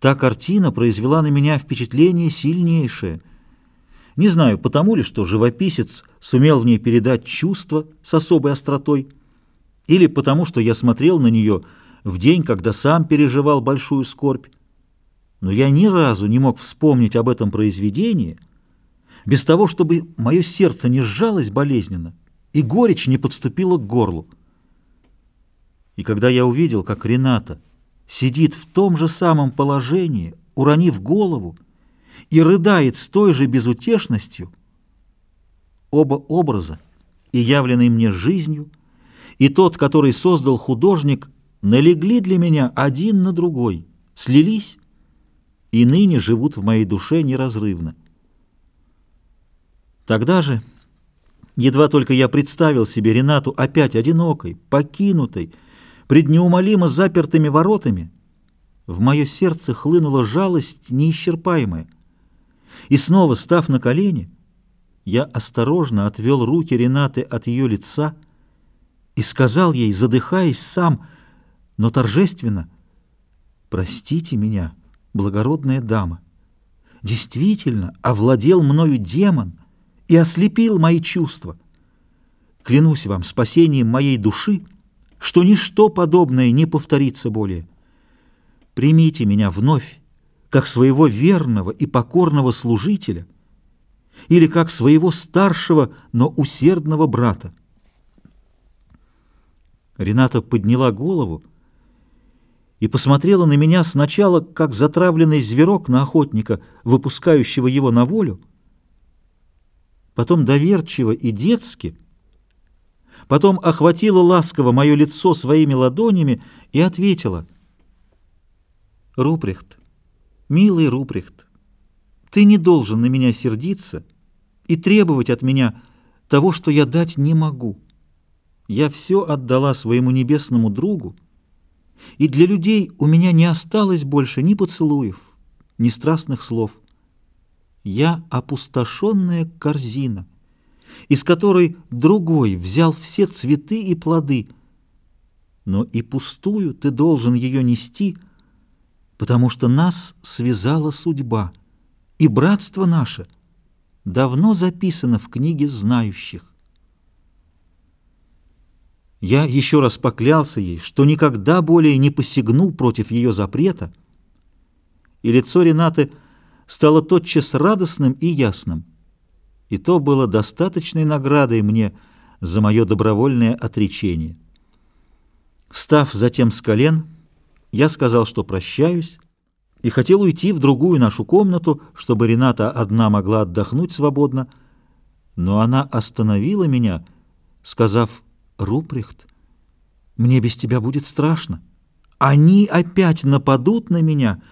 Та картина произвела на меня впечатление сильнейшее. Не знаю, потому ли, что живописец сумел в ней передать чувства с особой остротой, или потому, что я смотрел на нее в день, когда сам переживал большую скорбь. Но я ни разу не мог вспомнить об этом произведении без того, чтобы мое сердце не сжалось болезненно и горечь не подступила к горлу. И когда я увидел, как Рената сидит в том же самом положении, уронив голову, и рыдает с той же безутешностью, оба образа, и явленный мне жизнью, и тот, который создал художник, налегли для меня один на другой, слились и ныне живут в моей душе неразрывно. Тогда же, едва только я представил себе Ренату опять одинокой, покинутой, пред неумолимо запертыми воротами, в мое сердце хлынула жалость неисчерпаемая. И снова, став на колени, я осторожно отвел руки Ренаты от ее лица и сказал ей, задыхаясь сам, но торжественно, «Простите меня, благородная дама, действительно овладел мною демон и ослепил мои чувства. Клянусь вам спасением моей души, что ничто подобное не повторится более. Примите меня вновь, как своего верного и покорного служителя или как своего старшего, но усердного брата. Рената подняла голову и посмотрела на меня сначала, как затравленный зверок на охотника, выпускающего его на волю, потом доверчиво и детски — потом охватила ласково мое лицо своими ладонями и ответила. «Рупрехт, милый Рупрехт, ты не должен на меня сердиться и требовать от меня того, что я дать не могу. Я все отдала своему небесному другу, и для людей у меня не осталось больше ни поцелуев, ни страстных слов. Я опустошенная корзина» из которой другой взял все цветы и плоды. Но и пустую ты должен ее нести, потому что нас связала судьба, и братство наше давно записано в книге знающих. Я еще раз поклялся ей, что никогда более не посягну против ее запрета, и лицо Ренаты стало тотчас радостным и ясным и то было достаточной наградой мне за мое добровольное отречение. Встав затем с колен, я сказал, что прощаюсь, и хотел уйти в другую нашу комнату, чтобы Рената одна могла отдохнуть свободно, но она остановила меня, сказав, «Руприхт, мне без тебя будет страшно. Они опять нападут на меня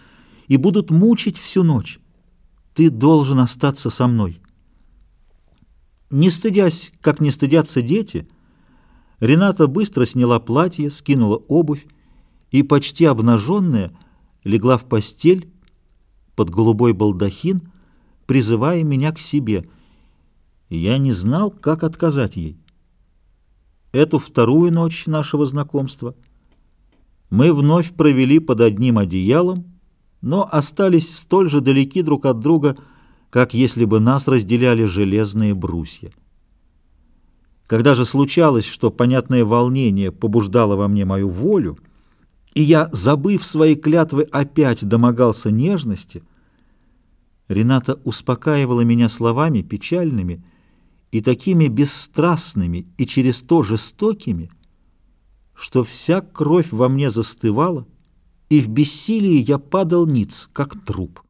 и будут мучить всю ночь. Ты должен остаться со мной». Не стыдясь, как не стыдятся дети, Рената быстро сняла платье, скинула обувь и, почти обнаженная, легла в постель под голубой балдахин, призывая меня к себе. я не знал, как отказать ей. Эту вторую ночь нашего знакомства мы вновь провели под одним одеялом, но остались столь же далеки друг от друга, как если бы нас разделяли железные брусья. Когда же случалось, что понятное волнение побуждало во мне мою волю, и я, забыв свои клятвы, опять домогался нежности, Рената успокаивала меня словами печальными и такими бесстрастными и через то жестокими, что вся кровь во мне застывала, и в бессилии я падал ниц, как труп.